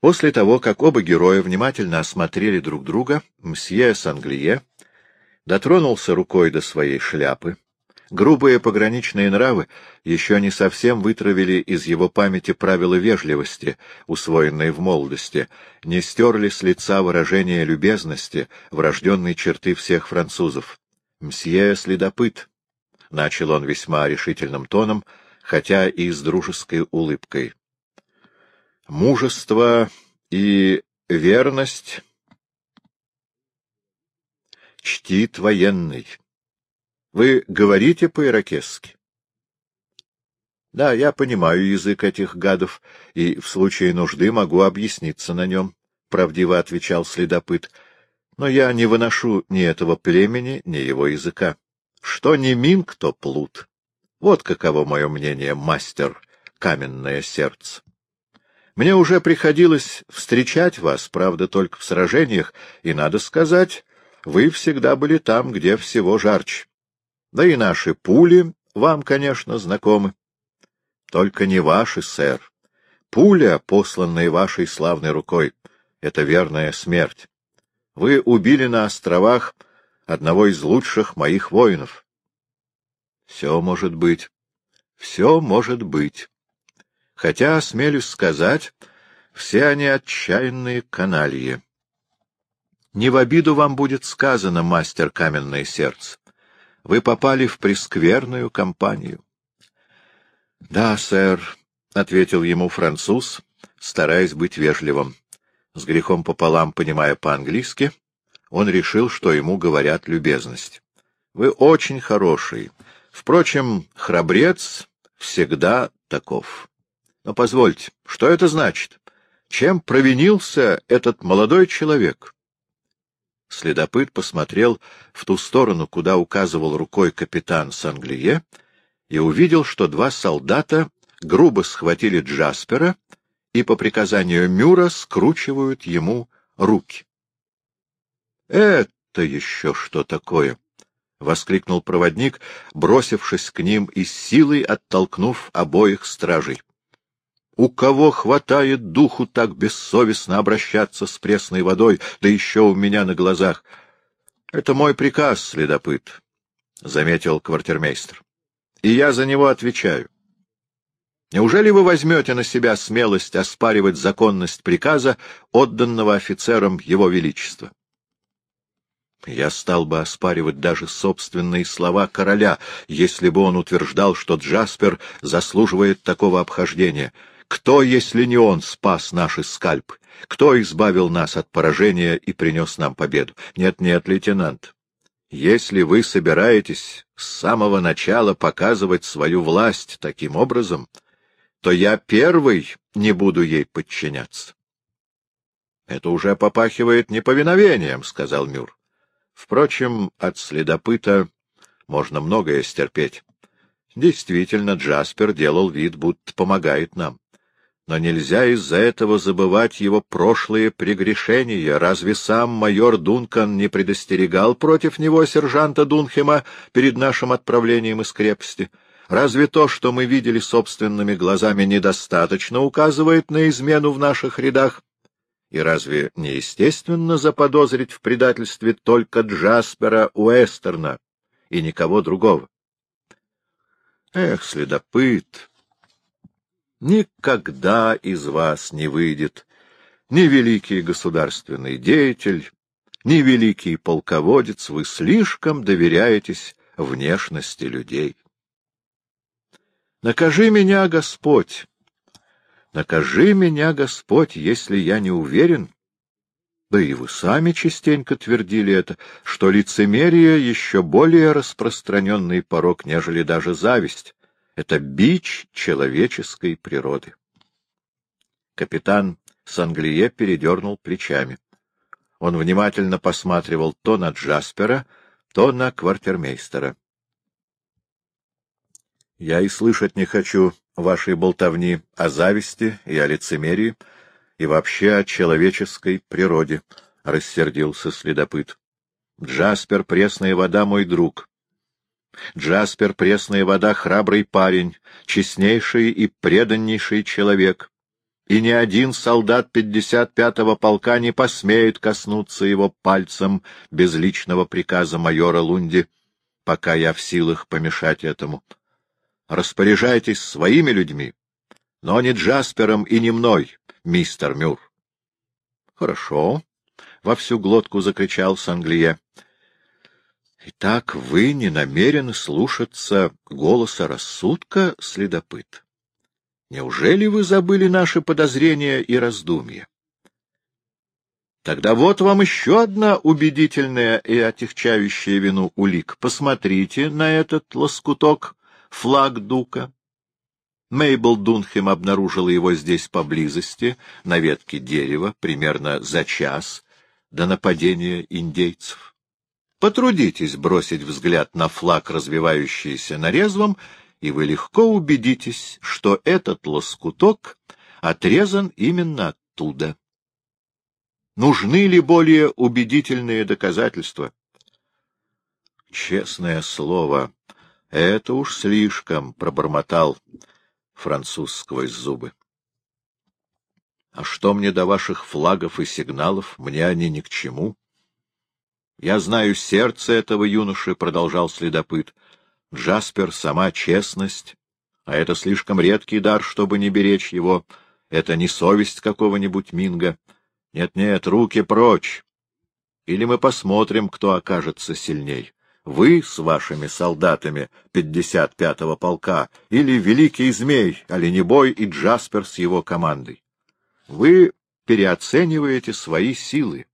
После того, как оба героя внимательно осмотрели друг друга, мсье Санглие дотронулся рукой до своей шляпы. Грубые пограничные нравы еще не совсем вытравили из его памяти правила вежливости, усвоенные в молодости, не стерли с лица выражение любезности, врожденной черты всех французов. «Мсье следопыт», — начал он весьма решительным тоном, хотя и с дружеской улыбкой. «Мужество и верность чтит военный. Вы говорите по-иракесски? Да, я понимаю язык этих гадов, и в случае нужды могу объясниться на нем, — правдиво отвечал следопыт. Но я не выношу ни этого племени, ни его языка. Что не минг, то плут. Вот каково мое мнение, мастер, каменное сердце. Мне уже приходилось встречать вас, правда, только в сражениях, и, надо сказать, вы всегда были там, где всего жарче. Да и наши пули вам, конечно, знакомы. Только не ваши, сэр. Пуля, посланная вашей славной рукой, — это верная смерть. Вы убили на островах одного из лучших моих воинов. Все может быть. Все может быть. Хотя, осмелюсь сказать, все они отчаянные канальи. Не в обиду вам будет сказано, мастер каменное сердце. Вы попали в прескверную компанию. — Да, сэр, — ответил ему француз, стараясь быть вежливым. С грехом пополам, понимая по-английски, он решил, что ему говорят любезность. — Вы очень хороший. Впрочем, храбрец всегда таков. Но позвольте, что это значит? Чем провинился этот молодой человек? — Следопыт посмотрел в ту сторону, куда указывал рукой капитан Санглие, и увидел, что два солдата грубо схватили Джаспера и по приказанию Мюра скручивают ему руки. — Это еще что такое? — воскликнул проводник, бросившись к ним и силой оттолкнув обоих стражей. У кого хватает духу так бессовестно обращаться с пресной водой, да еще у меня на глазах? — Это мой приказ, следопыт, — заметил квартирмейстер. — И я за него отвечаю. Неужели вы возьмете на себя смелость оспаривать законность приказа, отданного офицерам Его Величества? Я стал бы оспаривать даже собственные слова короля, если бы он утверждал, что Джаспер заслуживает такого обхождения — кто, если не он, спас наши скальпы? Кто избавил нас от поражения и принес нам победу? Нет, нет, лейтенант. Если вы собираетесь с самого начала показывать свою власть таким образом, то я первый не буду ей подчиняться. — Это уже попахивает неповиновением, — сказал Мюр. Впрочем, от следопыта можно многое стерпеть. Действительно, Джаспер делал вид, будто помогает нам. Но нельзя из-за этого забывать его прошлые прегрешения. Разве сам майор Дункан не предостерегал против него сержанта Дунхема перед нашим отправлением из крепости? Разве то, что мы видели собственными глазами, недостаточно указывает на измену в наших рядах? И разве не естественно заподозрить в предательстве только Джаспера Уэстерна и никого другого? Эх, следопыт! Никогда из вас не выйдет ни великий государственный деятель, ни великий полководец, вы слишком доверяетесь внешности людей. Накажи меня, Господь, накажи меня, Господь, если я не уверен, да и вы сами частенько твердили это, что лицемерие еще более распространенный порог, нежели даже зависть. Это бич человеческой природы. Капитан Санглие передернул плечами. Он внимательно посматривал то на Джаспера, то на квартирмейстера. — Я и слышать не хочу вашей болтовни о зависти и о лицемерии, и вообще о человеческой природе, — рассердился следопыт. — Джаспер, пресная вода, мой друг. Джаспер, пресная вода, храбрый парень, честнейший и преданнейший человек. и ни один солдат 55-го полка не посмеет коснуться его пальцем без личного приказа майора Лунди, пока я в силах помешать этому. Распоряжайтесь своими людьми, но не Джаспером и не мной, мистер Мюр. — Хорошо, — во всю глотку закричал Санглие. — Итак, вы не намерены слушаться голоса рассудка, следопыт? Неужели вы забыли наши подозрения и раздумья? Тогда вот вам еще одна убедительная и отягчающая вину улик. Посмотрите на этот лоскуток флаг дука. Мейбл Дунхем обнаружила его здесь поблизости, на ветке дерева, примерно за час до нападения индейцев. Потрудитесь бросить взгляд на флаг, развивающийся на резвом, и вы легко убедитесь, что этот лоскуток отрезан именно оттуда. Нужны ли более убедительные доказательства? Честное слово, это уж слишком, — пробормотал француз сквозь зубы. А что мне до ваших флагов и сигналов? Мне они ни к чему. Я знаю сердце этого юноши, — продолжал следопыт. Джаспер — сама честность, а это слишком редкий дар, чтобы не беречь его. Это не совесть какого-нибудь Минга. Нет-нет, руки прочь. Или мы посмотрим, кто окажется сильней. Вы с вашими солдатами 55-го полка или Великий Змей, Оленебой и Джаспер с его командой. Вы переоцениваете свои силы,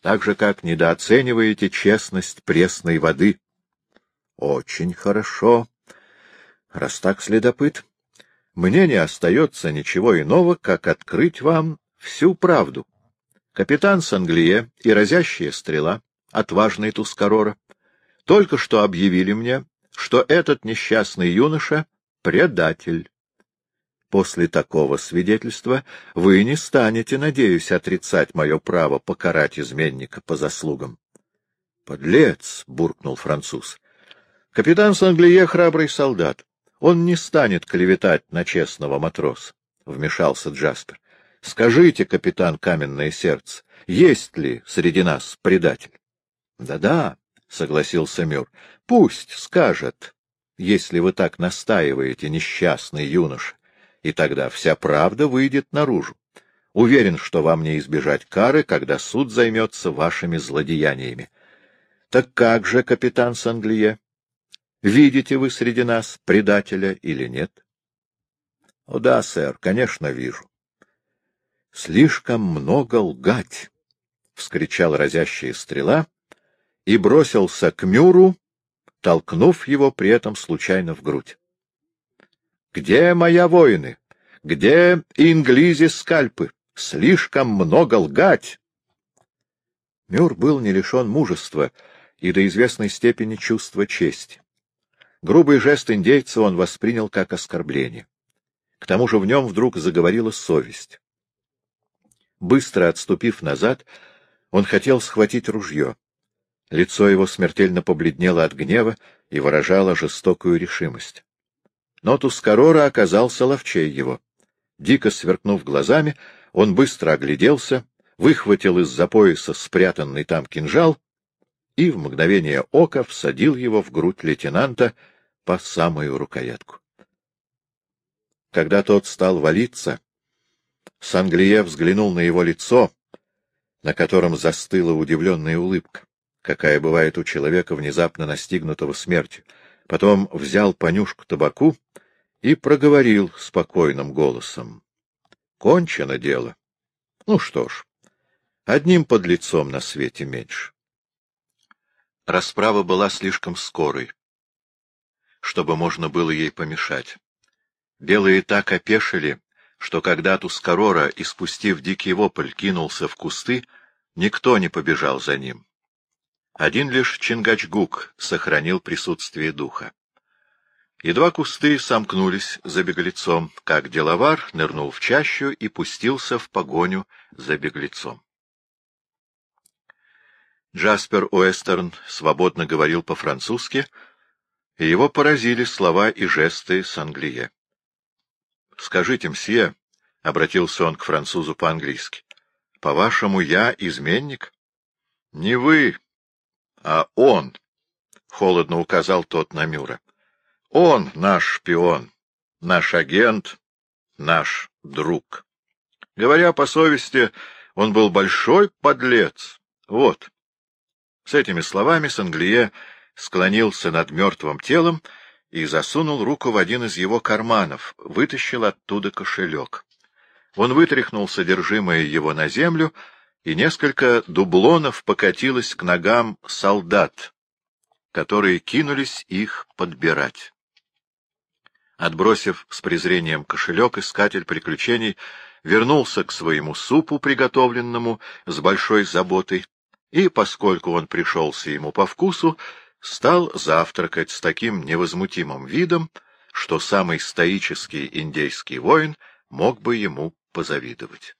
так же, как недооцениваете честность пресной воды. Очень хорошо. Раз так, следопыт, мне не остается ничего иного, как открыть вам всю правду. Капитан Санглие и разящая стрела, отважный Тускарора, только что объявили мне, что этот несчастный юноша — предатель. После такого свидетельства вы не станете, надеюсь, отрицать мое право покарать изменника по заслугам. — Подлец! — буркнул француз. — Капитан Санглие — храбрый солдат. Он не станет клеветать на честного матроса, — вмешался Джаспер. — Скажите, капитан Каменное Сердце, есть ли среди нас предатель? Да — Да-да, — согласился Мюр, — пусть скажет, если вы так настаиваете, несчастный юноша и тогда вся правда выйдет наружу. Уверен, что вам не избежать кары, когда суд займется вашими злодеяниями. Так как же, капитан Санглие, видите вы среди нас предателя или нет? — О да, сэр, конечно, вижу. — Слишком много лгать! — вскричал разящая стрела и бросился к Мюру, толкнув его при этом случайно в грудь. Где моя воины? Где инглизи скальпы? Слишком много лгать! Мюр был не лишен мужества и до известной степени чувства чести. Грубый жест индейца он воспринял как оскорбление. К тому же в нем вдруг заговорила совесть. Быстро отступив назад, он хотел схватить ружье. Лицо его смертельно побледнело от гнева и выражало жестокую решимость. Но Тускарора оказался ловчей его. Дико сверкнув глазами, он быстро огляделся, выхватил из-за пояса спрятанный там кинжал и в мгновение ока всадил его в грудь лейтенанта по самую рукоятку. Когда тот стал валиться, Санглие взглянул на его лицо, на котором застыла удивленная улыбка, какая бывает у человека, внезапно настигнутого смертью. Потом взял понюшку табаку и проговорил спокойным голосом. — Кончено дело. Ну что ж, одним подлецом на свете меньше. Расправа была слишком скорой, чтобы можно было ей помешать. Белые так опешили, что когда Тускарора, испустив дикий вопль, кинулся в кусты, никто не побежал за ним. Один лишь Чингачгук сохранил присутствие духа. Едва кусты сомкнулись за беглецом, как деловар нырнул в чащу и пустился в погоню за беглецом. Джаспер Уэстерн свободно говорил по-французски, и его поразили слова и жесты Санглие. — Скажите, мсье, — обратился он к французу по-английски. — По-вашему, я изменник? — Не вы, а он, — холодно указал тот на Мюра. — Он наш шпион, наш агент, наш друг. Говоря по совести, он был большой подлец. Вот. С этими словами Санглие склонился над мертвым телом и засунул руку в один из его карманов, вытащил оттуда кошелек. Он вытряхнул содержимое его на землю, и несколько дублонов покатилось к ногам солдат, которые кинулись их подбирать. Отбросив с презрением кошелек, искатель приключений вернулся к своему супу, приготовленному с большой заботой, и, поскольку он пришелся ему по вкусу, стал завтракать с таким невозмутимым видом, что самый стоический индейский воин мог бы ему позавидовать.